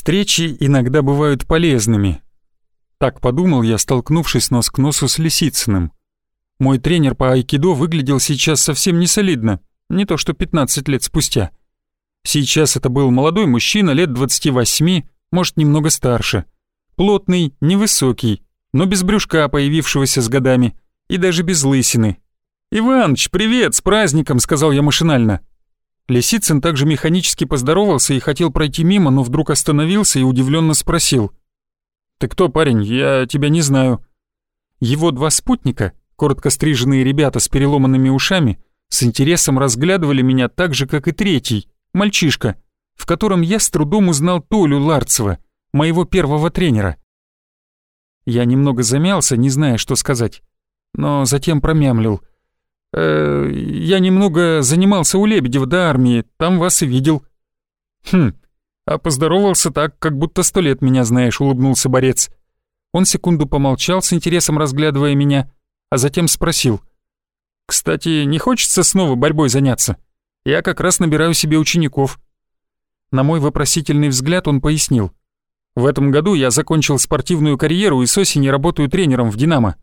Встречи иногда бывают полезными. Так подумал я, столкнувшись нос к носу с Лисицыным. Мой тренер по айкидо выглядел сейчас совсем не солидно, не то что 15 лет спустя. Сейчас это был молодой мужчина лет 28, может, немного старше. Плотный, невысокий, но без брюшка, появившегося с годами, и даже без лысины. «Иваныч, привет, с праздником!» — сказал я машинально. Лисицын также механически поздоровался и хотел пройти мимо, но вдруг остановился и удивленно спросил. «Ты кто, парень? Я тебя не знаю». Его два спутника, коротко стриженные ребята с переломанными ушами, с интересом разглядывали меня так же, как и третий, мальчишка, в котором я с трудом узнал Толю Ларцева, моего первого тренера. Я немного замялся, не зная, что сказать, но затем промямлил. «Э, «Я немного занимался у Лебедева до армии, там вас и видел». «Хм, а поздоровался так, как будто сто лет меня знаешь», — улыбнулся борец. Он секунду помолчал, с интересом разглядывая меня, а затем спросил. «Кстати, не хочется снова борьбой заняться? Я как раз набираю себе учеников». На мой вопросительный взгляд он пояснил. «В этом году я закончил спортивную карьеру и с осени работаю тренером в «Динамо».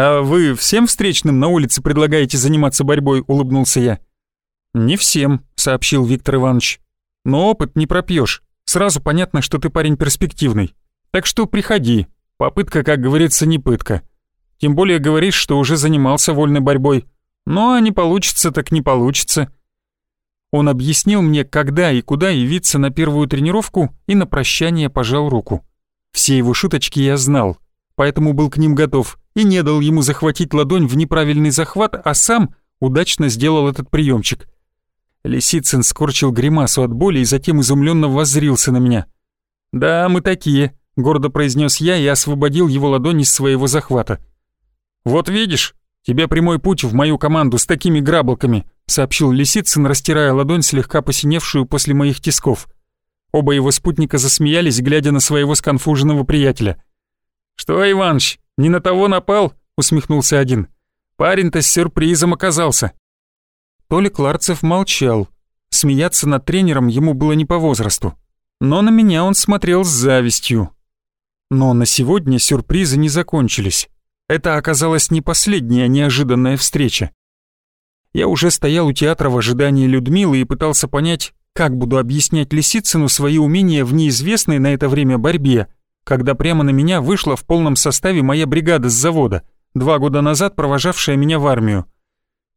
«А вы всем встречным на улице предлагаете заниматься борьбой?» — улыбнулся я. «Не всем», — сообщил Виктор Иванович. «Но опыт не пропьешь. Сразу понятно, что ты парень перспективный. Так что приходи. Попытка, как говорится, не пытка. Тем более говоришь, что уже занимался вольной борьбой. Ну а не получится, так не получится». Он объяснил мне, когда и куда явиться на первую тренировку и на прощание пожал руку. Все его шуточки я знал, поэтому был к ним готов и не дал ему захватить ладонь в неправильный захват, а сам удачно сделал этот приемчик. Лисицын скорчил гримасу от боли и затем изумленно воззрился на меня. «Да, мы такие», — гордо произнес я и освободил его ладонь из своего захвата. «Вот видишь, тебе прямой путь в мою команду с такими граблками», — сообщил Лисицын, растирая ладонь, слегка посиневшую после моих тисков. Оба его спутника засмеялись, глядя на своего сконфуженного приятеля. «Что, Иваныч, «Не на того напал?» — усмехнулся один. «Парень-то с сюрпризом оказался». Толик Ларцев молчал. Смеяться над тренером ему было не по возрасту. Но на меня он смотрел с завистью. Но на сегодня сюрпризы не закончились. Это оказалась не последняя неожиданная встреча. Я уже стоял у театра в ожидании Людмилы и пытался понять, как буду объяснять Лисицыну свои умения в неизвестной на это время борьбе, когда прямо на меня вышла в полном составе моя бригада с завода, два года назад провожавшая меня в армию.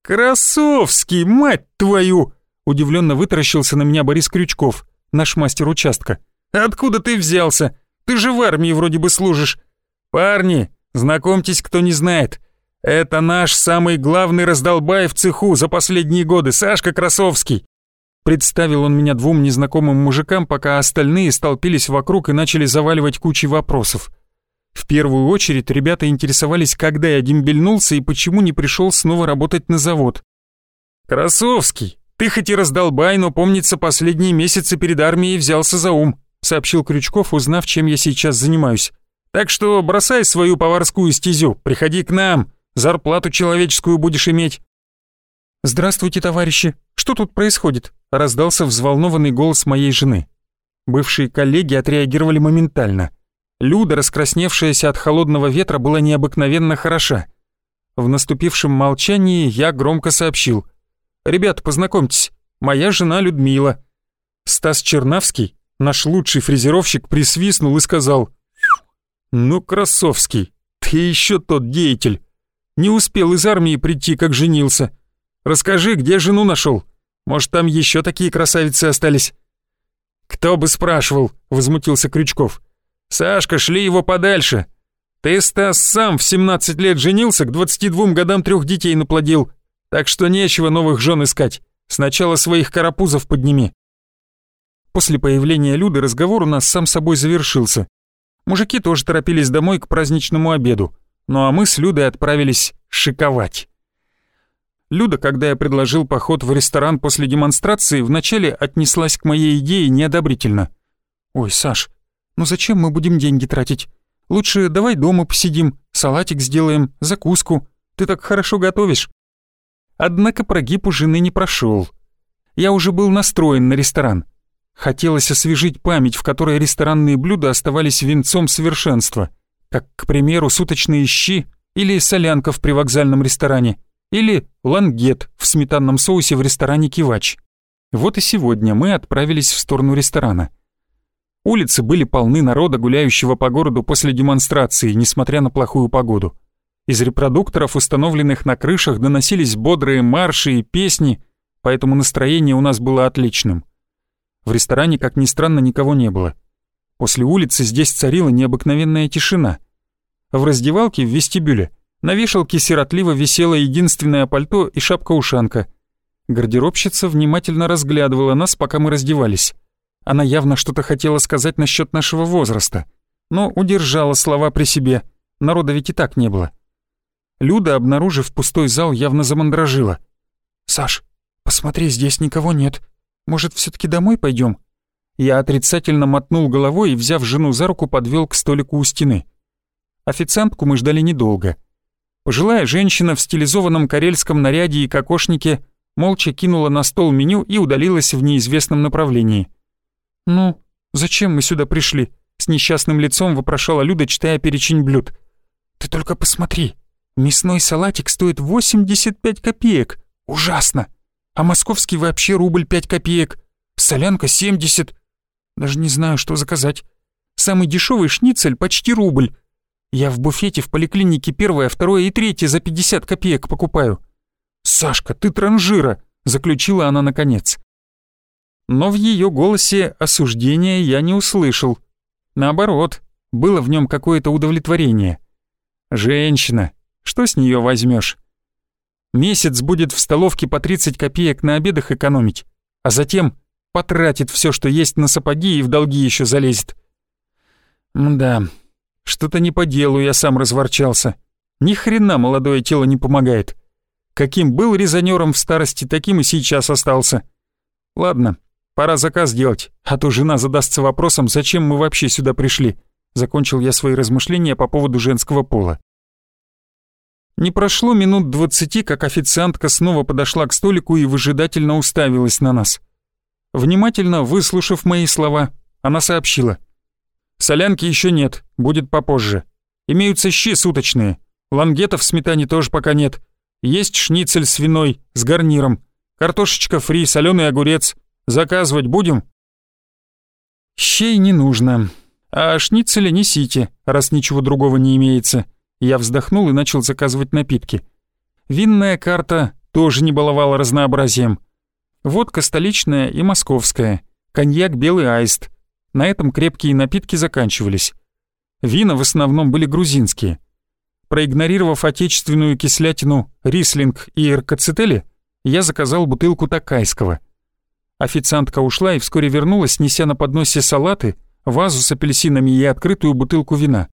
«Красовский, мать твою!» Удивленно вытаращился на меня Борис Крючков, наш мастер участка. «Откуда ты взялся? Ты же в армии вроде бы служишь. Парни, знакомьтесь, кто не знает. Это наш самый главный раздолбай в цеху за последние годы, Сашка Красовский. Представил он меня двум незнакомым мужикам, пока остальные столпились вокруг и начали заваливать кучей вопросов. В первую очередь ребята интересовались, когда я дембельнулся и почему не пришел снова работать на завод. «Красовский, ты хоть и раздолбай, но, помнится, последние месяцы перед армией взялся за ум», сообщил Крючков, узнав, чем я сейчас занимаюсь. «Так что бросай свою поварскую стезю, приходи к нам, зарплату человеческую будешь иметь». «Здравствуйте, товарищи, что тут происходит?» раздался взволнованный голос моей жены. Бывшие коллеги отреагировали моментально. Люда, раскрасневшаяся от холодного ветра, была необыкновенно хороша. В наступившем молчании я громко сообщил. «Ребята, познакомьтесь, моя жена Людмила». Стас Чернавский, наш лучший фрезеровщик, присвистнул и сказал. «Ну, Красовский, ты еще тот деятель. Не успел из армии прийти, как женился. Расскажи, где жену нашел?» Может, там еще такие красавицы остались?» «Кто бы спрашивал», — возмутился Крючков. «Сашка, шли его подальше. Ты, Стас, сам в 17 лет женился, к 22 годам трех детей наплодил. Так что нечего новых жен искать. Сначала своих карапузов подними». После появления Люды разговор у нас сам собой завершился. Мужики тоже торопились домой к праздничному обеду. Ну а мы с Людой отправились шиковать. Люда, когда я предложил поход в ресторан после демонстрации, вначале отнеслась к моей идее неодобрительно. «Ой, Саш, ну зачем мы будем деньги тратить? Лучше давай дома посидим, салатик сделаем, закуску. Ты так хорошо готовишь». Однако прогиб у жены не прошел. Я уже был настроен на ресторан. Хотелось освежить память, в которой ресторанные блюда оставались венцом совершенства, как, к примеру, суточные щи или солянка в привокзальном ресторане, или лангет в сметанном соусе в ресторане «Кивач». Вот и сегодня мы отправились в сторону ресторана. Улицы были полны народа, гуляющего по городу после демонстрации, несмотря на плохую погоду. Из репродукторов, установленных на крышах, доносились бодрые марши и песни, поэтому настроение у нас было отличным. В ресторане, как ни странно, никого не было. После улицы здесь царила необыкновенная тишина. В раздевалке в вестибюле на вешалке сиротливо висело единственное пальто и шапка-ушанка. Гардеробщица внимательно разглядывала нас, пока мы раздевались. Она явно что-то хотела сказать насчет нашего возраста, но удержала слова при себе, народа ведь и так не было. Люда, обнаружив пустой зал, явно замандражила. «Саш, посмотри, здесь никого нет. Может, все таки домой пойдем? Я отрицательно мотнул головой и, взяв жену за руку, подвел к столику у стены. Официантку мы ждали недолго. Пожилая женщина в стилизованном карельском наряде и кокошнике молча кинула на стол меню и удалилась в неизвестном направлении. «Ну, зачем мы сюда пришли?» — с несчастным лицом вопрошала Люда, читая перечень блюд. «Ты только посмотри, мясной салатик стоит 85 копеек. Ужасно! А московский вообще рубль 5 копеек. Солянка 70. Даже не знаю, что заказать. Самый дешевый шницель почти рубль. Я в буфете в поликлинике первое, второе и третье за 50 копеек покупаю. «Сашка, ты транжира!» — заключила она наконец. Но в ее голосе осуждения я не услышал. Наоборот, было в нем какое-то удовлетворение. Женщина, что с нее возьмешь? Месяц будет в столовке по 30 копеек на обедах экономить, а затем потратит все, что есть на сапоги и в долги еще залезет. Да, что-то не по делу я сам разворчался. Ни хрена молодое тело не помогает. Каким был резонером в старости, таким и сейчас остался. Ладно, пора заказ делать, а то жена задастся вопросом, зачем мы вообще сюда пришли. Закончил я свои размышления по поводу женского пола. Не прошло минут двадцати, как официантка снова подошла к столику и выжидательно уставилась на нас. Внимательно выслушав мои слова, она сообщила — Солянки еще нет, будет попозже. Имеются щи суточные. Лангетов в сметане тоже пока нет. Есть шницель свиной с гарниром. Картошечка фри, соленый огурец. Заказывать будем? Щей не нужно. А шницеля несите, раз ничего другого не имеется. Я вздохнул и начал заказывать напитки. Винная карта тоже не баловала разнообразием. Водка столичная и московская. Коньяк белый аист. На этом крепкие напитки заканчивались. Вина в основном были грузинские. Проигнорировав отечественную кислятину Рислинг и РКЦТели, я заказал бутылку такайского. Официантка ушла и вскоре вернулась, неся на подносе салаты, вазу с апельсинами и открытую бутылку вина.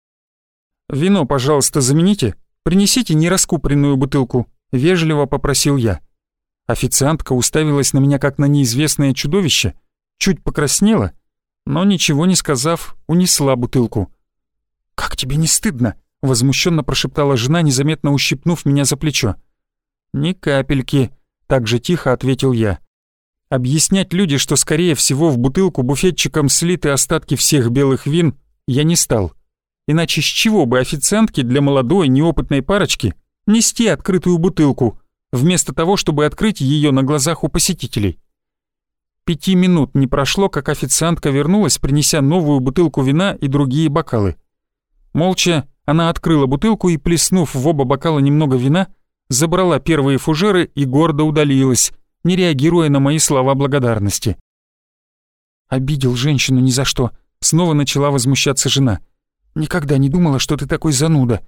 «Вино, пожалуйста, замените. Принесите нераскупленную бутылку», — вежливо попросил я. Официантка уставилась на меня как на неизвестное чудовище, чуть покраснела но ничего не сказав, унесла бутылку. «Как тебе не стыдно?» — возмущенно прошептала жена, незаметно ущипнув меня за плечо. «Ни капельки», — так же тихо ответил я. Объяснять люди, что скорее всего в бутылку буфетчиком слиты остатки всех белых вин, я не стал. Иначе с чего бы официантке для молодой неопытной парочки нести открытую бутылку, вместо того, чтобы открыть ее на глазах у посетителей? Пяти минут не прошло, как официантка вернулась, принеся новую бутылку вина и другие бокалы. Молча она открыла бутылку и, плеснув в оба бокала немного вина, забрала первые фужеры и гордо удалилась, не реагируя на мои слова благодарности. «Обидел женщину ни за что», — снова начала возмущаться жена. «Никогда не думала, что ты такой зануда».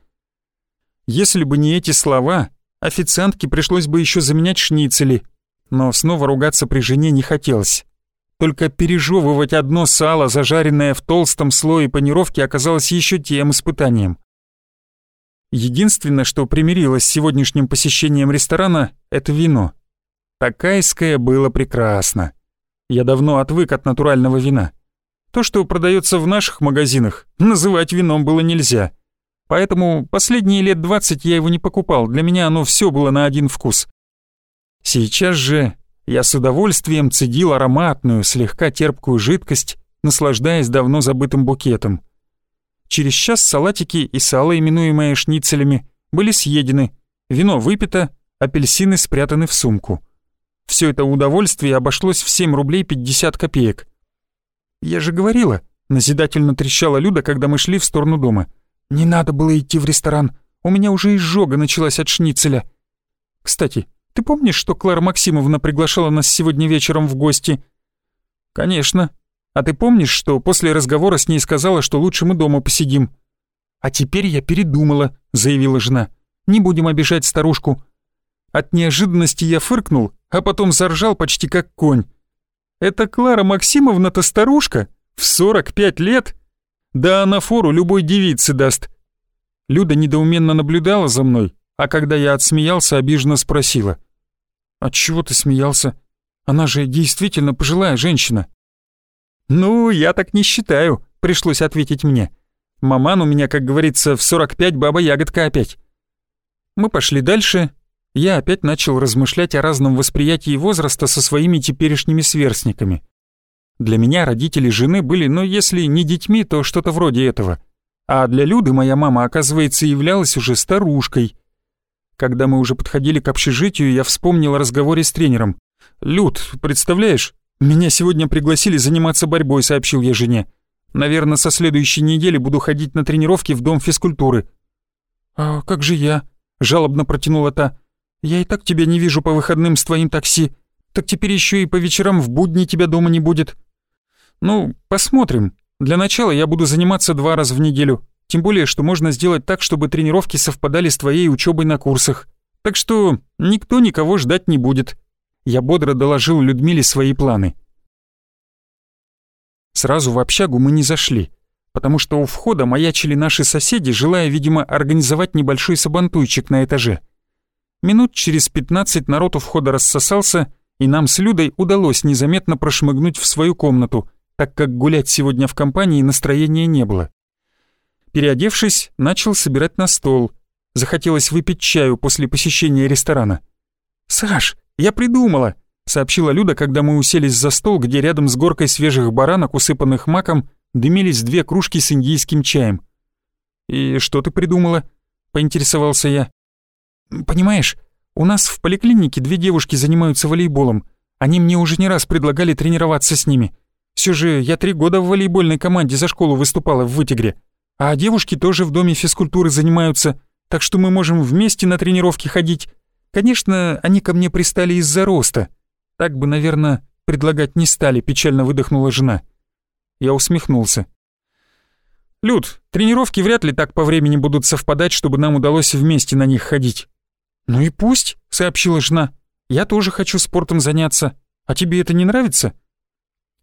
Если бы не эти слова, официантке пришлось бы еще заменять шницели, но снова ругаться при жене не хотелось. Только пережевывать одно сало, зажаренное в толстом слое панировки, оказалось еще тем испытанием. Единственное, что примирилось с сегодняшним посещением ресторана, это вино. Такайское было прекрасно. Я давно отвык от натурального вина. То, что продается в наших магазинах, называть вином было нельзя. Поэтому последние лет 20 я его не покупал, для меня оно все было на один вкус. Сейчас же Я с удовольствием цедил ароматную, слегка терпкую жидкость, наслаждаясь давно забытым букетом. Через час салатики и сало, именуемые шницелями, были съедены, вино выпито, апельсины спрятаны в сумку. Все это удовольствие обошлось в 7 рублей 50 копеек. «Я же говорила», — назидательно трещала Люда, когда мы шли в сторону дома. «Не надо было идти в ресторан, у меня уже изжога началась от шницеля». «Кстати, ты помнишь, что Клара Максимовна приглашала нас сегодня вечером в гости?» «Конечно. А ты помнишь, что после разговора с ней сказала, что лучше мы дома посидим?» «А теперь я передумала», — заявила жена. «Не будем обижать старушку». От неожиданности я фыркнул, а потом заржал почти как конь. «Это Клара Максимовна-то старушка? В 45 лет? Да она фору любой девице даст». Люда недоуменно наблюдала за мной, а когда я отсмеялся, обиженно спросила. «От чего ты смеялся? Она же действительно пожилая женщина». «Ну, я так не считаю», — пришлось ответить мне. «Маман у меня, как говорится, в 45 баба-ягодка опять». Мы пошли дальше. Я опять начал размышлять о разном восприятии возраста со своими теперешними сверстниками. Для меня родители жены были, ну, если не детьми, то что-то вроде этого. А для Люды моя мама, оказывается, являлась уже старушкой — когда мы уже подходили к общежитию, я вспомнил о разговоре с тренером. «Люд, представляешь, меня сегодня пригласили заниматься борьбой», — сообщил я жене. «Наверное, со следующей недели буду ходить на тренировки в дом физкультуры». «А как же я?» — жалобно протянула та. «Я и так тебя не вижу по выходным с твоим такси. Так теперь еще и по вечерам в будни тебя дома не будет». «Ну, посмотрим. Для начала я буду заниматься два раза в неделю. Тем более, что можно сделать так, чтобы тренировки совпадали с твоей учебой на курсах. Так что никто никого ждать не будет. Я бодро доложил Людмиле свои планы. Сразу в общагу мы не зашли, потому что у входа маячили наши соседи, желая, видимо, организовать небольшой сабантуйчик на этаже. Минут через пятнадцать народ у входа рассосался, и нам с Людой удалось незаметно прошмыгнуть в свою комнату, так как гулять сегодня в компании настроения не было. Переодевшись, начал собирать на стол. Захотелось выпить чаю после посещения ресторана. «Саш, я придумала!» — сообщила Люда, когда мы уселись за стол, где рядом с горкой свежих баранок, усыпанных маком, дымились две кружки с индийским чаем. «И что ты придумала?» — поинтересовался я. «Понимаешь, у нас в поликлинике две девушки занимаются волейболом. Они мне уже не раз предлагали тренироваться с ними. Все же я три года в волейбольной команде за школу выступала в Вытигре. А девушки тоже в доме физкультуры занимаются, так что мы можем вместе на тренировки ходить. Конечно, они ко мне пристали из-за роста. Так бы, наверное, предлагать не стали, печально выдохнула жена. Я усмехнулся. «Люд, тренировки вряд ли так по времени будут совпадать, чтобы нам удалось вместе на них ходить». «Ну и пусть», — сообщила жена. «Я тоже хочу спортом заняться. А тебе это не нравится?»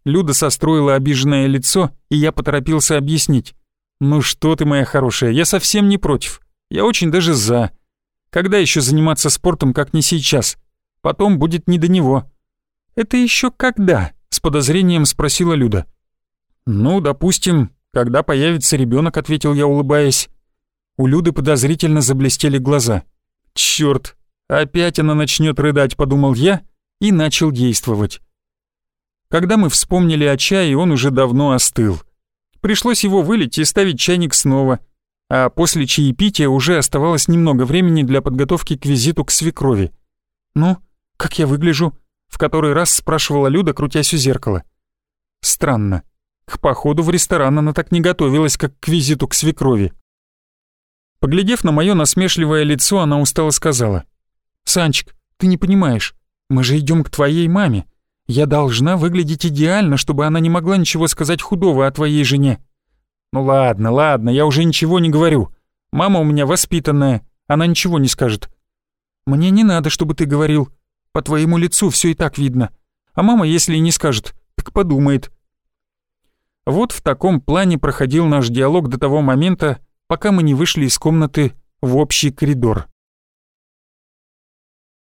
Люда состроила обиженное лицо, и я поторопился объяснить. «Ну что ты, моя хорошая, я совсем не против. Я очень даже за. Когда еще заниматься спортом, как не сейчас? Потом будет не до него». «Это еще когда?» — с подозрением спросила Люда. «Ну, допустим, когда появится ребенок, ответил я, улыбаясь. У Люды подозрительно заблестели глаза. «Чёрт, опять она начнет рыдать», — подумал я и начал действовать. Когда мы вспомнили о чае, он уже давно остыл. Пришлось его вылить и ставить чайник снова, а после чаепития уже оставалось немного времени для подготовки к визиту к свекрови. «Ну, как я выгляжу?» — в который раз спрашивала Люда, крутясь у зеркала. Странно. К походу в ресторан она так не готовилась, как к визиту к свекрови. Поглядев на мое насмешливое лицо, она устало сказала. «Санчик, ты не понимаешь, мы же идем к твоей маме. Я должна выглядеть идеально, чтобы она не могла ничего сказать худого о твоей жене. Ну ладно, ладно, я уже ничего не говорю. Мама у меня воспитанная, она ничего не скажет. Мне не надо, чтобы ты говорил. По твоему лицу все и так видно. А мама, если и не скажет, так подумает. Вот в таком плане проходил наш диалог до того момента, пока мы не вышли из комнаты в общий коридор.